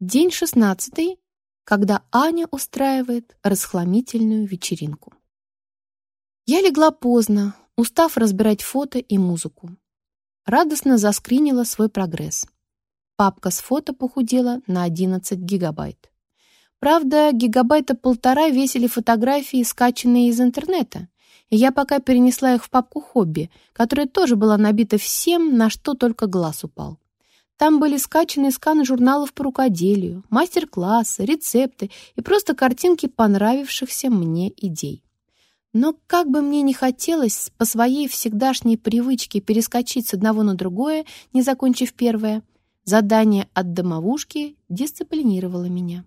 День шестнадцатый, когда Аня устраивает расхламительную вечеринку. Я легла поздно, устав разбирать фото и музыку. Радостно заскринила свой прогресс. Папка с фото похудела на 11 гигабайт. Правда, гигабайта полтора весили фотографии, скачанные из интернета, и я пока перенесла их в папку «Хобби», которая тоже была набита всем, на что только глаз упал. Там были скачаны сканы журналов по рукоделию, мастер-классы, рецепты и просто картинки понравившихся мне идей. Но как бы мне ни хотелось по своей всегдашней привычке перескочить с одного на другое, не закончив первое, задание от домовушки дисциплинировало меня.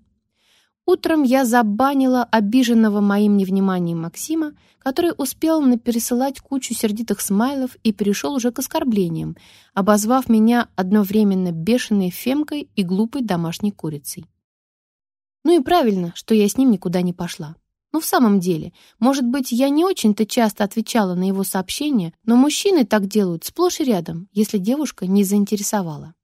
Утром я забанила обиженного моим невниманием Максима, который успел напересылать кучу сердитых смайлов и перешел уже к оскорблениям, обозвав меня одновременно бешеной фемкой и глупой домашней курицей. Ну и правильно, что я с ним никуда не пошла. Ну, в самом деле, может быть, я не очень-то часто отвечала на его сообщения, но мужчины так делают сплошь и рядом, если девушка не заинтересовала.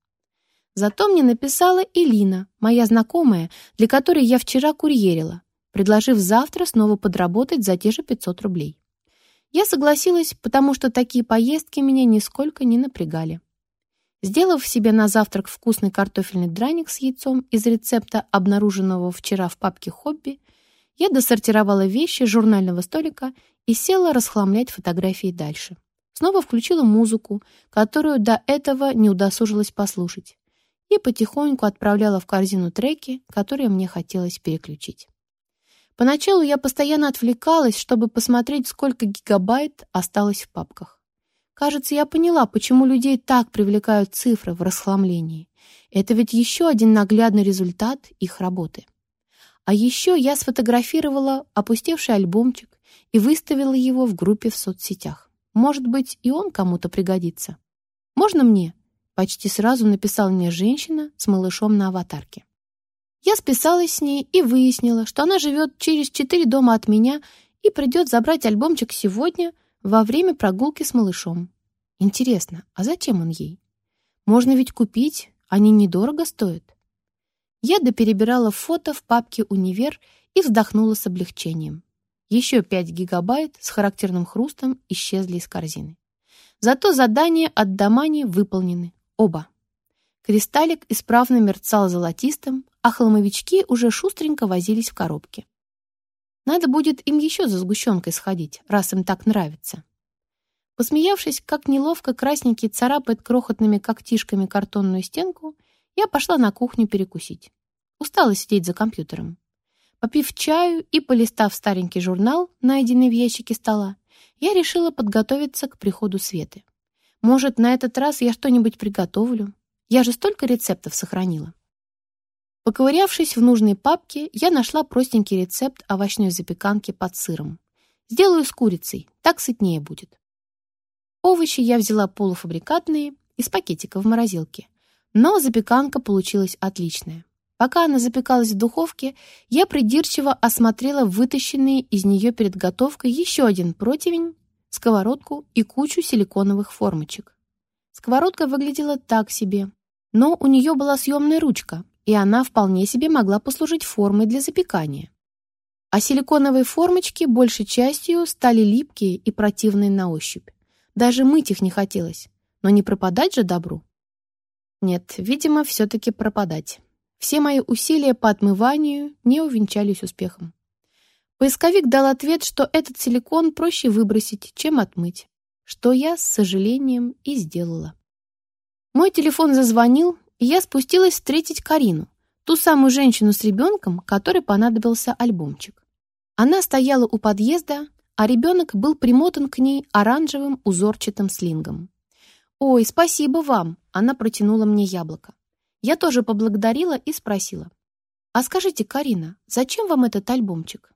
Зато мне написала Элина, моя знакомая, для которой я вчера курьерила, предложив завтра снова подработать за те же 500 рублей. Я согласилась, потому что такие поездки меня нисколько не напрягали. Сделав себе на завтрак вкусный картофельный драник с яйцом из рецепта, обнаруженного вчера в папке «Хобби», я досортировала вещи журнального столика и села расхламлять фотографии дальше. Снова включила музыку, которую до этого не удосужилась послушать и потихоньку отправляла в корзину треки, которые мне хотелось переключить. Поначалу я постоянно отвлекалась, чтобы посмотреть, сколько гигабайт осталось в папках. Кажется, я поняла, почему людей так привлекают цифры в расхламлении. Это ведь еще один наглядный результат их работы. А еще я сфотографировала опустевший альбомчик и выставила его в группе в соцсетях. Может быть, и он кому-то пригодится. Можно мне? Почти сразу написала мне женщина с малышом на аватарке. Я списалась с ней и выяснила, что она живет через четыре дома от меня и придет забрать альбомчик сегодня во время прогулки с малышом. Интересно, а зачем он ей? Можно ведь купить, они недорого стоят. Я доперебирала фото в папке «Универ» и вздохнула с облегчением. Еще 5 гигабайт с характерным хрустом исчезли из корзины. Зато задания от Домани выполнены. Оба. Кристаллик исправно мерцал золотистым, а хламовички уже шустренько возились в коробке. Надо будет им еще за сгущенкой сходить, раз им так нравится. Посмеявшись, как неловко красненький царапает крохотными когтишками картонную стенку, я пошла на кухню перекусить. Устала сидеть за компьютером. Попив чаю и полистав старенький журнал, найденный в ящике стола, я решила подготовиться к приходу Светы. Может, на этот раз я что-нибудь приготовлю? Я же столько рецептов сохранила. Поковырявшись в нужной папке, я нашла простенький рецепт овощной запеканки под сыром. Сделаю с курицей, так сытнее будет. Овощи я взяла полуфабрикатные, из пакетика в морозилке. Но запеканка получилась отличная. Пока она запекалась в духовке, я придирчиво осмотрела вытащенные из нее перед готовкой еще один противень сковородку и кучу силиконовых формочек. Сковородка выглядела так себе, но у нее была съемная ручка, и она вполне себе могла послужить формой для запекания. А силиконовые формочки большей частью стали липкие и противные на ощупь. Даже мыть их не хотелось, но не пропадать же добру. Нет, видимо, все-таки пропадать. Все мои усилия по отмыванию не увенчались успехом. Поисковик дал ответ, что этот силикон проще выбросить, чем отмыть, что я с сожалением и сделала. Мой телефон зазвонил, и я спустилась встретить Карину, ту самую женщину с ребенком, которой понадобился альбомчик. Она стояла у подъезда, а ребенок был примотан к ней оранжевым узорчатым слингом. «Ой, спасибо вам!» — она протянула мне яблоко. Я тоже поблагодарила и спросила. «А скажите, Карина, зачем вам этот альбомчик?»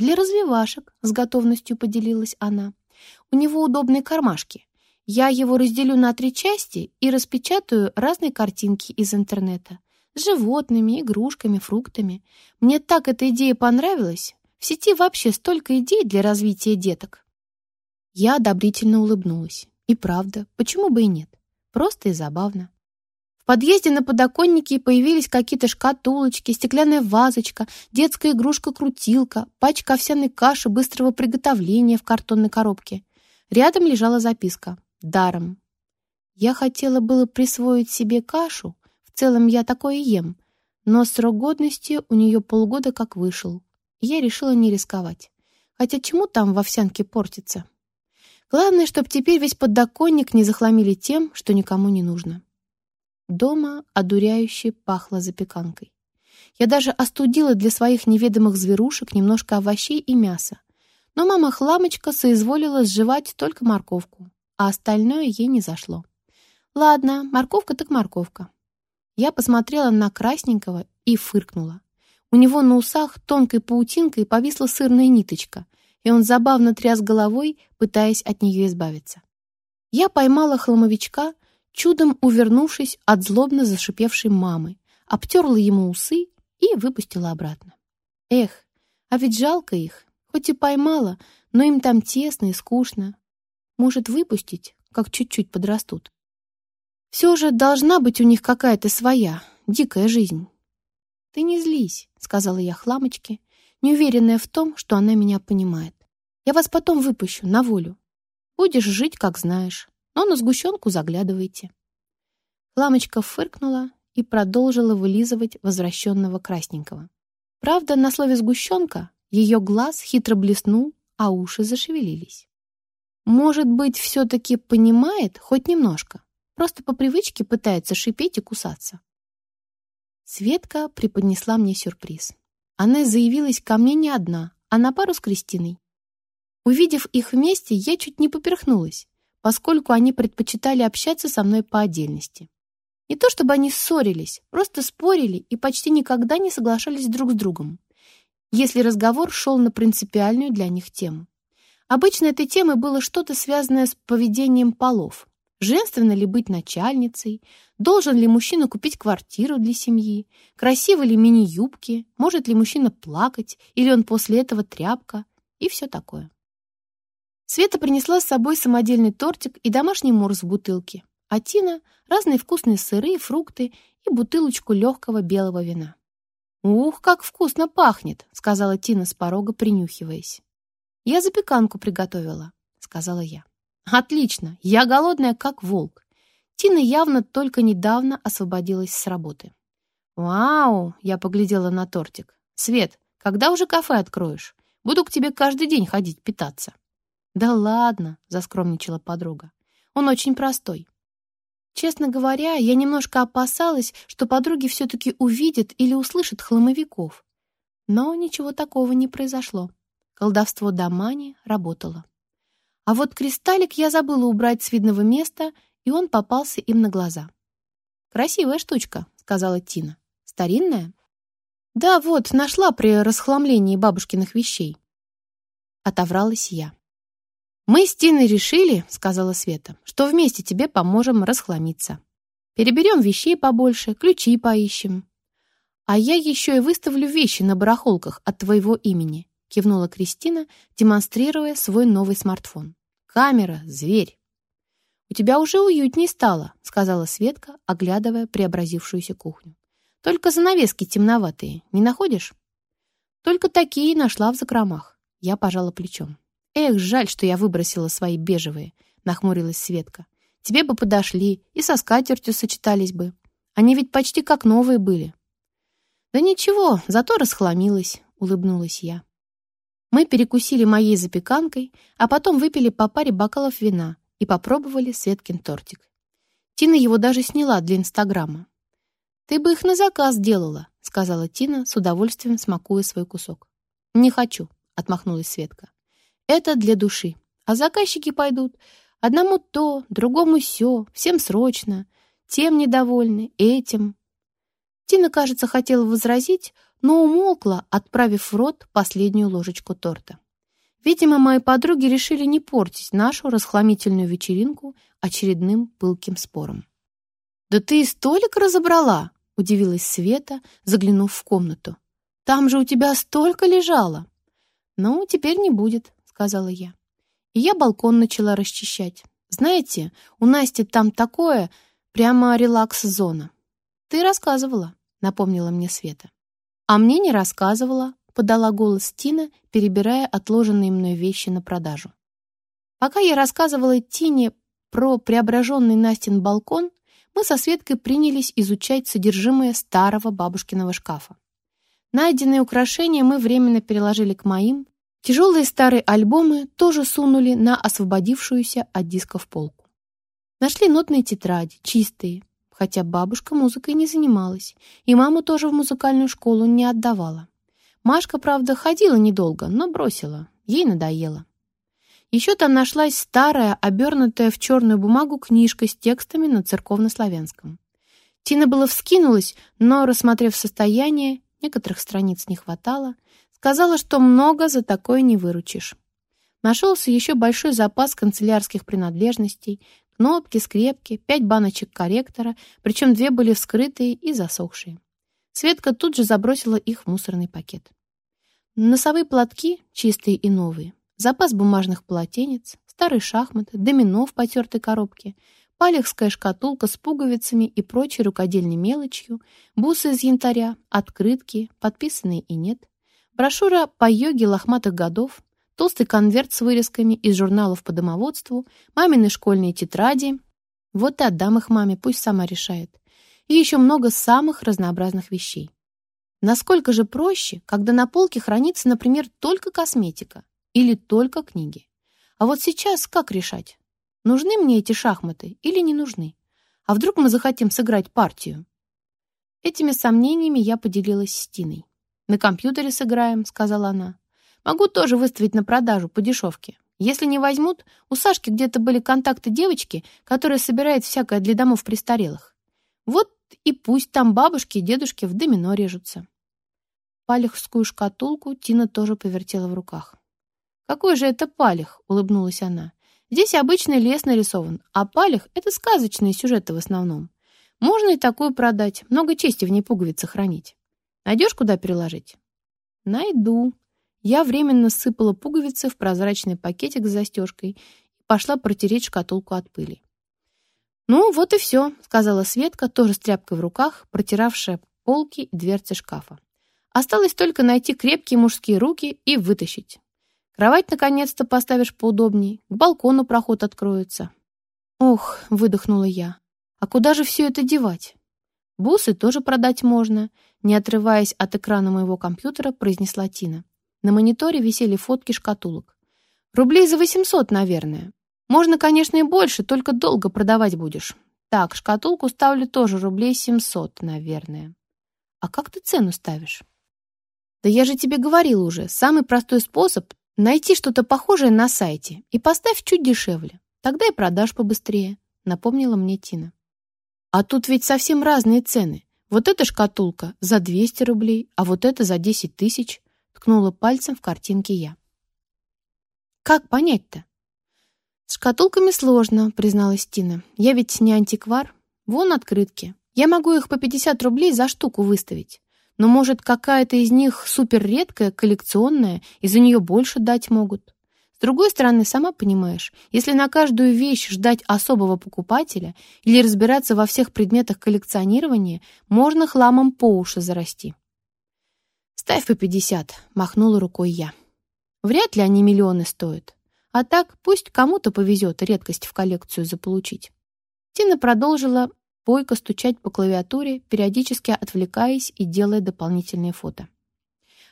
«Для развивашек», — с готовностью поделилась она. «У него удобные кармашки. Я его разделю на три части и распечатаю разные картинки из интернета. С животными, игрушками, фруктами. Мне так эта идея понравилась. В сети вообще столько идей для развития деток». Я одобрительно улыбнулась. И правда, почему бы и нет? Просто и забавно. В подъезде на подоконнике появились какие-то шкатулочки, стеклянная вазочка, детская игрушка-крутилка, пачка овсяной каши быстрого приготовления в картонной коробке. Рядом лежала записка «Даром». Я хотела было присвоить себе кашу, в целом я такое ем, но срок годности у нее полгода как вышел, я решила не рисковать. Хотя чему там в овсянке портится? Главное, чтобы теперь весь подоконник не захламили тем, что никому не нужно. Дома одуряюще пахло запеканкой. Я даже остудила для своих неведомых зверушек немножко овощей и мяса. Но мама-хламочка соизволила сживать только морковку, а остальное ей не зашло. Ладно, морковка так морковка. Я посмотрела на красненького и фыркнула. У него на усах тонкой паутинкой повисла сырная ниточка, и он забавно тряс головой, пытаясь от нее избавиться. Я поймала хламовичка, чудом увернувшись от злобно зашипевшей мамы, обтерла ему усы и выпустила обратно. Эх, а ведь жалко их, хоть и поймала, но им там тесно и скучно. Может, выпустить, как чуть-чуть подрастут. Все же должна быть у них какая-то своя, дикая жизнь. «Ты не злись», — сказала я хламочке, неуверенная в том, что она меня понимает. «Я вас потом выпущу на волю. Будешь жить, как знаешь, но на сгущенку заглядывайте». Хламочка фыркнула и продолжила вылизывать возвращенного красненького. Правда, на слове «сгущенка» ее глаз хитро блеснул, а уши зашевелились. Может быть, все-таки понимает хоть немножко, просто по привычке пытается шипеть и кусаться. Светка преподнесла мне сюрприз. Она заявилась ко мне не одна, а на пару с Кристиной. Увидев их вместе, я чуть не поперхнулась, поскольку они предпочитали общаться со мной по отдельности. Не то чтобы они ссорились, просто спорили и почти никогда не соглашались друг с другом, если разговор шел на принципиальную для них тему. Обычно этой темой было что-то связанное с поведением полов, Женственно ли быть начальницей? Должен ли мужчина купить квартиру для семьи? Красивы ли мини-юбки? Может ли мужчина плакать? Или он после этого тряпка? И все такое. Света принесла с собой самодельный тортик и домашний морс в бутылке, а Тина — разные вкусные сыры, фрукты и бутылочку легкого белого вина. «Ух, как вкусно пахнет!» — сказала Тина с порога, принюхиваясь. «Я запеканку приготовила», — сказала я. Отлично, я голодная, как волк. Тина явно только недавно освободилась с работы. Вау, я поглядела на тортик. Свет, когда уже кафе откроешь? Буду к тебе каждый день ходить питаться. Да ладно, заскромничала подруга. Он очень простой. Честно говоря, я немножко опасалась, что подруги все-таки увидят или услышат хламовиков. Но ничего такого не произошло. Колдовство Дамани работало. А вот кристаллик я забыла убрать с видного места, и он попался им на глаза. «Красивая штучка», — сказала Тина. «Старинная?» «Да, вот, нашла при расхламлении бабушкиных вещей». Отовралась я. «Мы с Тиной решили, — сказала Света, — что вместе тебе поможем расхламиться. Переберем вещей побольше, ключи поищем. А я еще и выставлю вещи на барахолках от твоего имени кивнула Кристина, демонстрируя свой новый смартфон. Камера, зверь. У тебя уже уютнее стало, сказала Светка, оглядывая преобразившуюся кухню. Только занавески темноватые, не находишь? Только такие нашла в закромах. Я пожала плечом. Эх, жаль, что я выбросила свои бежевые, нахмурилась Светка. Тебе бы подошли и со скатертью сочетались бы. Они ведь почти как новые были. Да ничего, зато расхламилась, улыбнулась я. Мы перекусили моей запеканкой, а потом выпили по паре бокалов вина и попробовали Светкин тортик. Тина его даже сняла для Инстаграма. «Ты бы их на заказ делала», — сказала Тина, с удовольствием смакуя свой кусок. «Не хочу», — отмахнулась Светка. «Это для души. А заказчики пойдут. Одному то, другому сё, всем срочно. Тем недовольны, этим». Тина, кажется, хотела возразить, но умолкла, отправив в рот последнюю ложечку торта. Видимо, мои подруги решили не портить нашу расхламительную вечеринку очередным пылким спором. «Да ты и столик разобрала!» — удивилась Света, заглянув в комнату. «Там же у тебя столько лежало!» «Ну, теперь не будет», — сказала я. И я балкон начала расчищать. «Знаете, у Насти там такое, Прямо релакс-зона. Ты рассказывала, напомнила мне Света. А мне не рассказывала, подала голос Тина, перебирая отложенные мной вещи на продажу. Пока я рассказывала Тине про преображенный Настин балкон, мы со Светкой принялись изучать содержимое старого бабушкиного шкафа. Найденные украшения мы временно переложили к моим, тяжелые старые альбомы тоже сунули на освободившуюся от дисков полку. Нашли нотные тетради, чистые, хотя бабушка музыкой не занималась, и маму тоже в музыкальную школу не отдавала. Машка, правда, ходила недолго, но бросила, ей надоело. Еще там нашлась старая, обернутая в черную бумагу книжка с текстами на церковнославянском. Тина было вскинулась, но, рассмотрев состояние, некоторых страниц не хватало, сказала, что много за такое не выручишь. Нашелся еще большой запас канцелярских принадлежностей, кнопки, скрепки, пять баночек корректора, причем две были вскрытые и засохшие. Светка тут же забросила их в мусорный пакет. Носовые платки, чистые и новые, запас бумажных полотенец, старые шахматы, домино в потертой коробке, палехская шкатулка с пуговицами и прочей рукодельной мелочью, бусы из янтаря, открытки, подписанные и нет, брошюра по йоге лохматых годов, толстый конверт с вырезками из журналов по домоводству, мамины школьные тетради. Вот и отдам их маме, пусть сама решает. И еще много самых разнообразных вещей. Насколько же проще, когда на полке хранится, например, только косметика, или только книги. А вот сейчас как решать? Нужны мне эти шахматы или не нужны? А вдруг мы захотим сыграть партию? Этими сомнениями я поделилась с Тиной. «На компьютере сыграем», — сказала она. «Могу тоже выставить на продажу по дешевке. Если не возьмут, у Сашки где-то были контакты девочки, которая собирает всякое для домов престарелых. Вот и пусть там бабушки и дедушки в домино режутся». Палехскую шкатулку Тина тоже повертела в руках. «Какой же это палех?» — улыбнулась она. «Здесь обычный лес нарисован, а палех — это сказочные сюжеты в основном. Можно и такую продать, много чести в ней пуговицы хранить. Найдешь, куда переложить?» «Найду». Я временно сыпала пуговицы в прозрачный пакетик с застежкой и пошла протереть шкатулку от пыли. «Ну, вот и все», — сказала Светка, тоже с тряпкой в руках, протиравшая полки и дверцы шкафа. «Осталось только найти крепкие мужские руки и вытащить. Кровать наконец-то поставишь поудобней, к балкону проход откроется. Ох, выдохнула я. А куда же все это девать? Бусы тоже продать можно, не отрываясь от экрана моего компьютера, произнесла Тина. На мониторе висели фотки шкатулок. Рублей за 800, наверное. Можно, конечно, и больше, только долго продавать будешь. Так, шкатулку ставлю тоже рублей 700, наверное. А как ты цену ставишь? Да я же тебе говорил уже, самый простой способ Найти что-то похожее на сайте и поставь чуть дешевле. Тогда и продашь побыстрее, напомнила мне Тина. А тут ведь совсем разные цены. Вот эта шкатулка за 200 рублей, а вот эта за 10 тысяч, ткнула пальцем в картинке я. Как понять-то? С шкатулками сложно, призналась Тина. Я ведь не антиквар. Вон открытки. Я могу их по 50 рублей за штуку выставить. Но, может, какая-то из них суперредкая, коллекционная, и за нее больше дать могут. С другой стороны, сама понимаешь, если на каждую вещь ждать особого покупателя или разбираться во всех предметах коллекционирования, можно хламом по уши зарасти. «Ставь по пятьдесят», — махнула рукой я. «Вряд ли они миллионы стоят. А так пусть кому-то повезет редкость в коллекцию заполучить». Тина продолжила бойко стучать по клавиатуре, периодически отвлекаясь и делая дополнительные фото.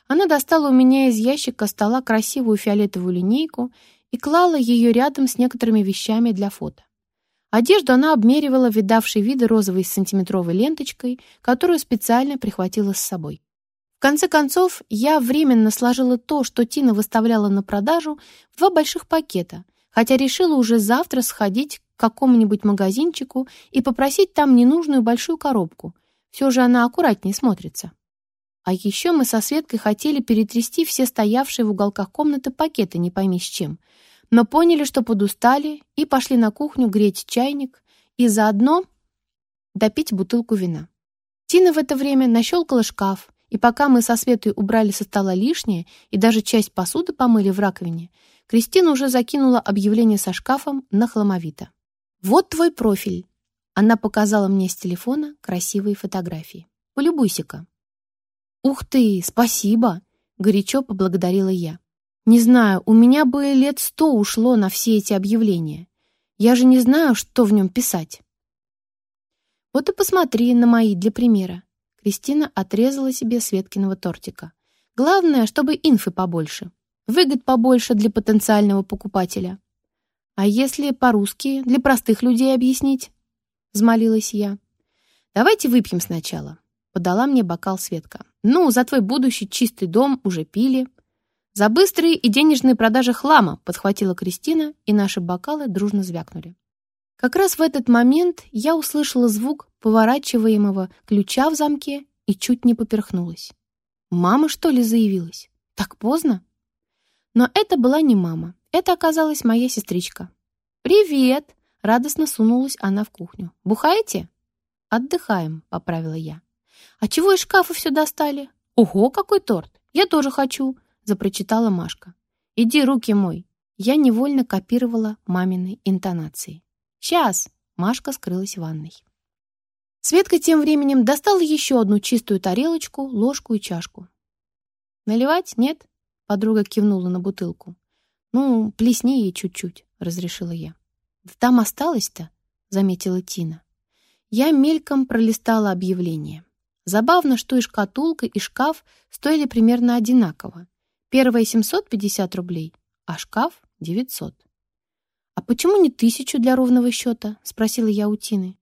Она достала у меня из ящика стола красивую фиолетовую линейку и клала ее рядом с некоторыми вещами для фото. Одежду она обмеривала видавшей виды розовой сантиметровой ленточкой, которую специально прихватила с собой. В конце концов, я временно сложила то, что Тина выставляла на продажу, в два больших пакета, хотя решила уже завтра сходить к какому-нибудь магазинчику и попросить там ненужную большую коробку. Все же она аккуратнее смотрится. А еще мы со Светкой хотели перетрясти все стоявшие в уголках комнаты пакеты не пойми с чем, но поняли, что подустали, и пошли на кухню греть чайник и заодно допить бутылку вина. Тина в это время нащелкала шкаф, и пока мы со Светой убрали со стола лишнее и даже часть посуды помыли в раковине, Кристина уже закинула объявление со шкафом на хламовито. «Вот твой профиль». Она показала мне с телефона красивые фотографии. «Полюбуйся-ка». «Ух ты, спасибо!» — горячо поблагодарила я. «Не знаю, у меня бы лет сто ушло на все эти объявления. Я же не знаю, что в нем писать». «Вот и посмотри на мои для примера». Кристина отрезала себе Светкиного тортика. «Главное, чтобы инфы побольше, выгод побольше для потенциального покупателя». «А если по-русски, для простых людей объяснить?» — взмолилась я. «Давайте выпьем сначала», — подала мне бокал Светка. «Ну, за твой будущий чистый дом уже пили». «За быстрые и денежные продажи хлама», — подхватила Кристина, и наши бокалы дружно звякнули. Как раз в этот момент я услышала звук поворачиваемого ключа в замке и чуть не поперхнулась. Мама, что ли, заявилась? Так поздно? Но это была не мама. Это оказалась моя сестричка. «Привет!» — радостно сунулась она в кухню. «Бухаете?» «Отдыхаем», — поправила я. «А чего из шкафа все достали?» «Ого, какой торт! Я тоже хочу!» — запрочитала Машка. «Иди руки мой!» Я невольно копировала мамины интонации. «Сейчас!» — Машка скрылась в ванной. Светка тем временем достала еще одну чистую тарелочку, ложку и чашку. «Наливать? Нет?» — подруга кивнула на бутылку. «Ну, плесни ей чуть-чуть», — разрешила я. «Да там осталось-то», — заметила Тина. Я мельком пролистала объявление. Забавно, что и шкатулка, и шкаф стоили примерно одинаково. Первая 750 рублей, а шкаф — 900. «А почему не тысячу для ровного счета?» — спросила я у Тины.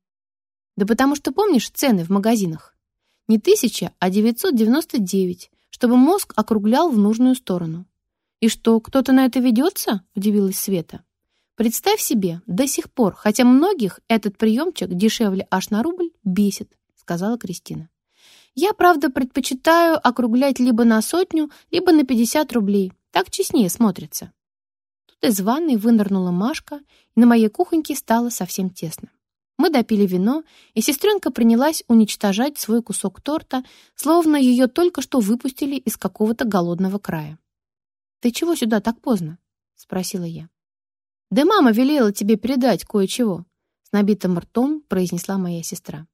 «Да потому что помнишь цены в магазинах? Не тысяча, а 999, чтобы мозг округлял в нужную сторону». «И что, кто-то на это ведется?» — удивилась Света. «Представь себе, до сих пор, хотя многих этот приемчик дешевле аж на рубль бесит», — сказала Кристина. «Я, правда, предпочитаю округлять либо на сотню, либо на 50 рублей. Так честнее смотрится». Тут из ванной вынырнула Машка, и на моей кухоньке стало совсем тесно. Мы допили вино, и сестренка принялась уничтожать свой кусок торта, словно ее только что выпустили из какого-то голодного края. «Ты чего сюда так поздно?» — спросила я. «Да мама велела тебе передать кое-чего», — с набитым ртом произнесла моя сестра.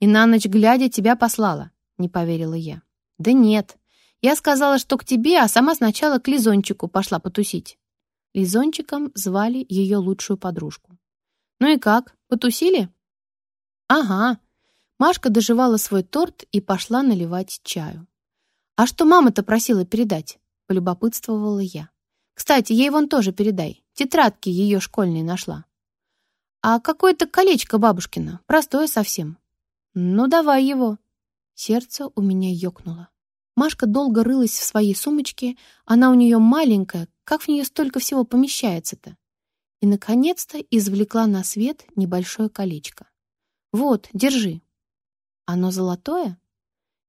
«И на ночь глядя тебя послала», — не поверила я. «Да нет. Я сказала, что к тебе, а сама сначала к Лизончику пошла потусить». Лизончиком звали ее лучшую подружку. «Ну и как, потусили?» «Ага». Машка доживала свой торт и пошла наливать чаю. «А что мама-то просила передать?» — полюбопытствовала я. «Кстати, ей вон тоже передай. Тетрадки ее школьные нашла». «А какое-то колечко бабушкина, простое совсем». «Ну, давай его». Сердце у меня ёкнуло. Машка долго рылась в своей сумочке, она у нее маленькая, как в нее столько всего помещается-то? И, наконец-то, извлекла на свет небольшое колечко. «Вот, держи». «Оно золотое?»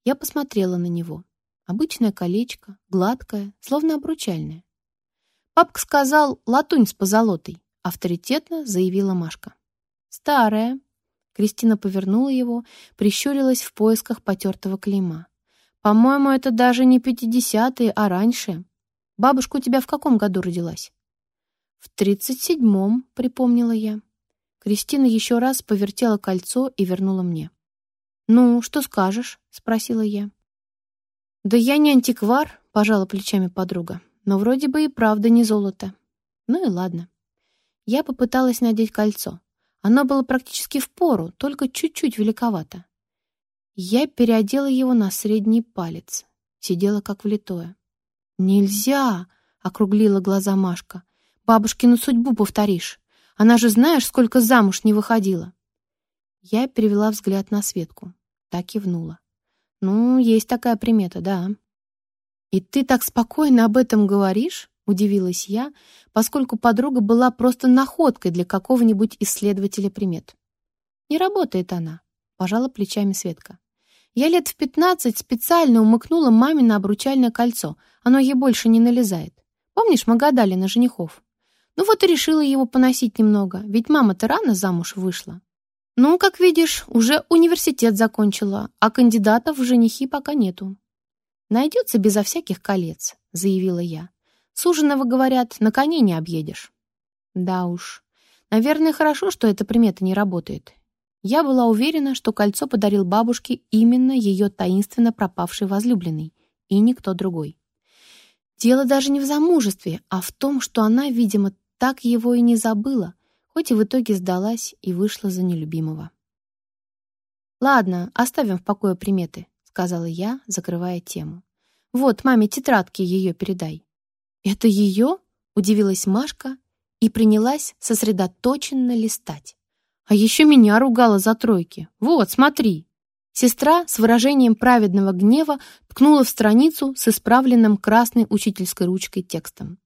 Я посмотрела на него. Обычное колечко, гладкое, словно обручальное. «Папка сказал, латунь с позолотой», — авторитетно заявила Машка. «Старое». Кристина повернула его, прищурилась в поисках потертого клейма. «По-моему, это даже не пятидесятые, а раньше. Бабушка у тебя в каком году родилась?» «В тридцать седьмом», — припомнила я. Кристина еще раз повертела кольцо и вернула мне. «Ну, что скажешь?» — спросила я. «Да я не антиквар», — пожала плечами подруга. «Но вроде бы и правда не золото». Ну и ладно. Я попыталась надеть кольцо. Оно было практически в пору, только чуть-чуть великовато. Я переодела его на средний палец. Сидела как влитое. «Нельзя!» — округлила глаза Машка. «Бабушкину судьбу повторишь. Она же знаешь, сколько замуж не выходила». Я перевела взгляд на Светку. Так кивнула. «Ну, есть такая примета, да». «И ты так спокойно об этом говоришь?» — удивилась я, поскольку подруга была просто находкой для какого-нибудь исследователя примет. «Не работает она», — пожала плечами Светка. Я лет в пятнадцать специально умыкнула маме на обручальное кольцо. Оно ей больше не налезает. Помнишь, мы гадали на женихов? Ну вот и решила его поносить немного, ведь мама-то рано замуж вышла. Ну, как видишь, уже университет закончила, а кандидатов в женихи пока нету. Найдется безо всяких колец, заявила я. Суженого, говорят, на коне не объедешь. Да уж. Наверное, хорошо, что эта примета не работает. Я была уверена, что кольцо подарил бабушке именно ее таинственно пропавший возлюбленный, и никто другой. Дело даже не в замужестве, а в том, что она, видимо, так его и не забыла, хоть и в итоге сдалась и вышла за нелюбимого. «Ладно, оставим в покое приметы», — сказала я, закрывая тему. «Вот, маме тетрадки ее передай». «Это ее?» — удивилась Машка и принялась сосредоточенно листать. «А еще меня ругала за тройки. Вот, смотри». Сестра с выражением праведного гнева ткнула в страницу с исправленным красной учительской ручкой текстом.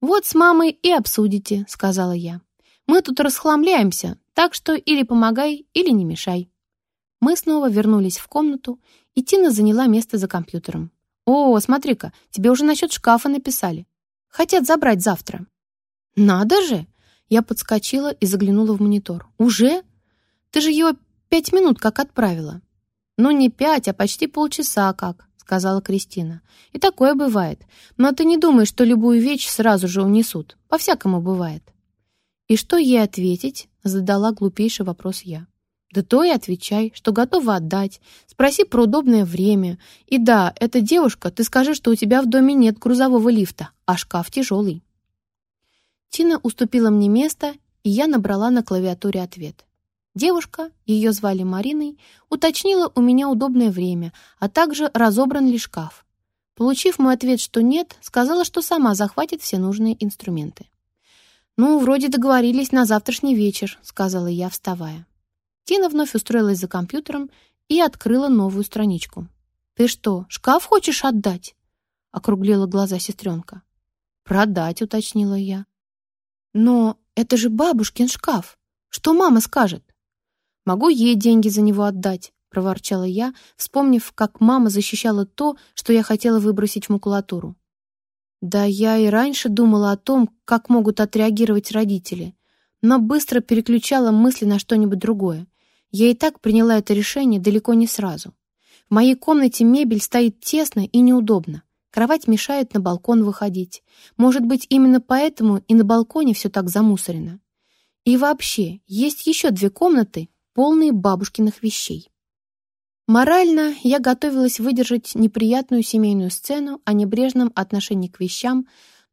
«Вот с мамой и обсудите», — сказала я. «Мы тут расхламляемся, так что или помогай, или не мешай». Мы снова вернулись в комнату, и Тина заняла место за компьютером. «О, смотри-ка, тебе уже насчет шкафа написали. Хотят забрать завтра». «Надо же!» Я подскочила и заглянула в монитор. «Уже? Ты же его пять минут как отправила». «Ну, не пять, а почти полчаса как», — сказала Кристина. «И такое бывает. Но ты не думай, что любую вещь сразу же унесут. По-всякому бывает». «И что ей ответить?» — задала глупейший вопрос я. «Да то и отвечай, что готова отдать. Спроси про удобное время. И да, эта девушка, ты скажи, что у тебя в доме нет грузового лифта, а шкаф тяжелый». Тина уступила мне место, и я набрала на клавиатуре ответ. Девушка, ее звали Мариной, уточнила у меня удобное время, а также разобран ли шкаф. Получив мой ответ, что нет, сказала, что сама захватит все нужные инструменты. «Ну, вроде договорились на завтрашний вечер», — сказала я, вставая. Тина вновь устроилась за компьютером и открыла новую страничку. «Ты что, шкаф хочешь отдать?» — округлила глаза сестренка. «Продать», — уточнила я. «Но это же бабушкин шкаф. Что мама скажет?» Могу ей деньги за него отдать, проворчала я, вспомнив, как мама защищала то, что я хотела выбросить в макулатуру. Да я и раньше думала о том, как могут отреагировать родители, но быстро переключала мысли на что-нибудь другое. Я и так приняла это решение далеко не сразу. В моей комнате мебель стоит тесно и неудобно. Кровать мешает на балкон выходить. Может быть, именно поэтому и на балконе все так замусорено. И вообще, есть еще две комнаты, полные бабушкиных вещей. Морально я готовилась выдержать неприятную семейную сцену о небрежном отношении к вещам,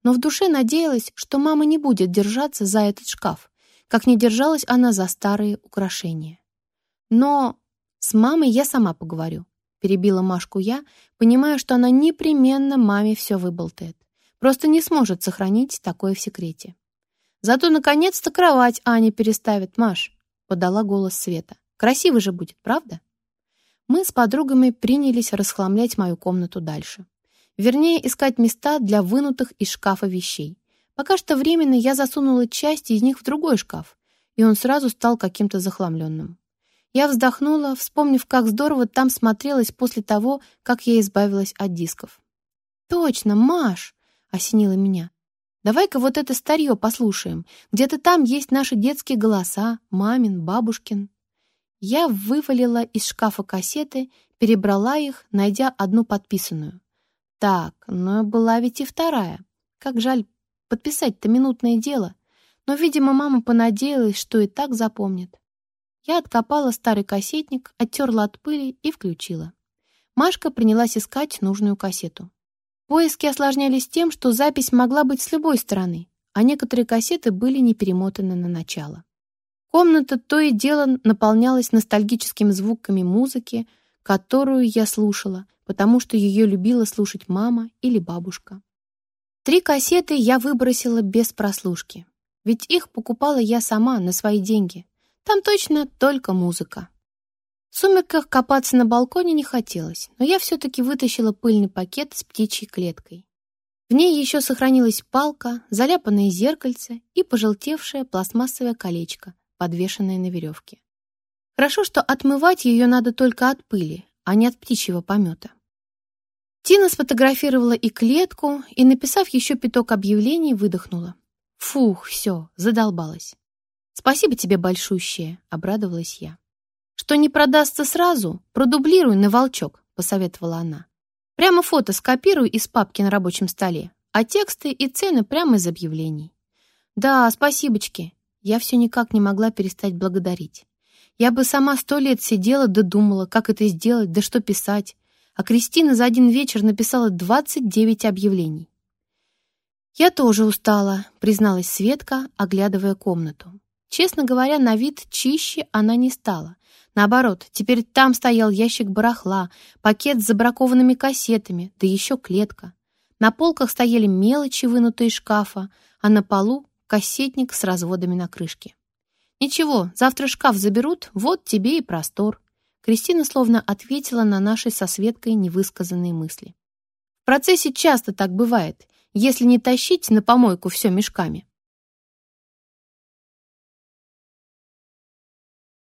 но в душе надеялась, что мама не будет держаться за этот шкаф, как не держалась она за старые украшения. Но с мамой я сама поговорю, перебила Машку я, понимая, что она непременно маме все выболтает. Просто не сможет сохранить такое в секрете. Зато наконец-то кровать Аня переставит, Маш подала голос Света. «Красиво же будет, правда?» Мы с подругами принялись расхламлять мою комнату дальше. Вернее, искать места для вынутых из шкафа вещей. Пока что временно я засунула часть из них в другой шкаф, и он сразу стал каким-то захламленным. Я вздохнула, вспомнив, как здорово там смотрелось после того, как я избавилась от дисков. «Точно, Маш!» — осенило меня. Давай-ка вот это старье послушаем. Где-то там есть наши детские голоса, мамин, бабушкин. Я вывалила из шкафа кассеты, перебрала их, найдя одну подписанную. Так, но была ведь и вторая. Как жаль, подписать-то минутное дело. Но, видимо, мама понадеялась, что и так запомнит. Я откопала старый кассетник, оттерла от пыли и включила. Машка принялась искать нужную кассету. Поиски осложнялись тем, что запись могла быть с любой стороны, а некоторые кассеты были не перемотаны на начало. Комната то и дело наполнялась ностальгическими звуками музыки, которую я слушала, потому что ее любила слушать мама или бабушка. Три кассеты я выбросила без прослушки, ведь их покупала я сама на свои деньги. Там точно только музыка. В сумерках копаться на балконе не хотелось, но я все-таки вытащила пыльный пакет с птичьей клеткой. В ней еще сохранилась палка, заляпанное зеркальце и пожелтевшее пластмассовое колечко, подвешенное на веревке. Хорошо, что отмывать ее надо только от пыли, а не от птичьего помета. Тина сфотографировала и клетку, и, написав еще пяток объявлений, выдохнула. «Фух, все, задолбалась». «Спасибо тебе большущее», — обрадовалась я. «Что не продастся сразу, продублируй на волчок», — посоветовала она. «Прямо фото скопируй из папки на рабочем столе, а тексты и цены прямо из объявлений». «Да, спасибочки». Я все никак не могла перестать благодарить. Я бы сама сто лет сидела да думала, как это сделать, да что писать. А Кристина за один вечер написала 29 объявлений. «Я тоже устала», — призналась Светка, оглядывая комнату. Честно говоря, на вид чище она не стала. Наоборот, теперь там стоял ящик барахла, пакет с забракованными кассетами, да еще клетка. На полках стояли мелочи, вынутые из шкафа, а на полу — кассетник с разводами на крышке. «Ничего, завтра шкаф заберут, вот тебе и простор». Кристина словно ответила на наши со Светкой невысказанные мысли. В процессе часто так бывает, если не тащить на помойку все мешками.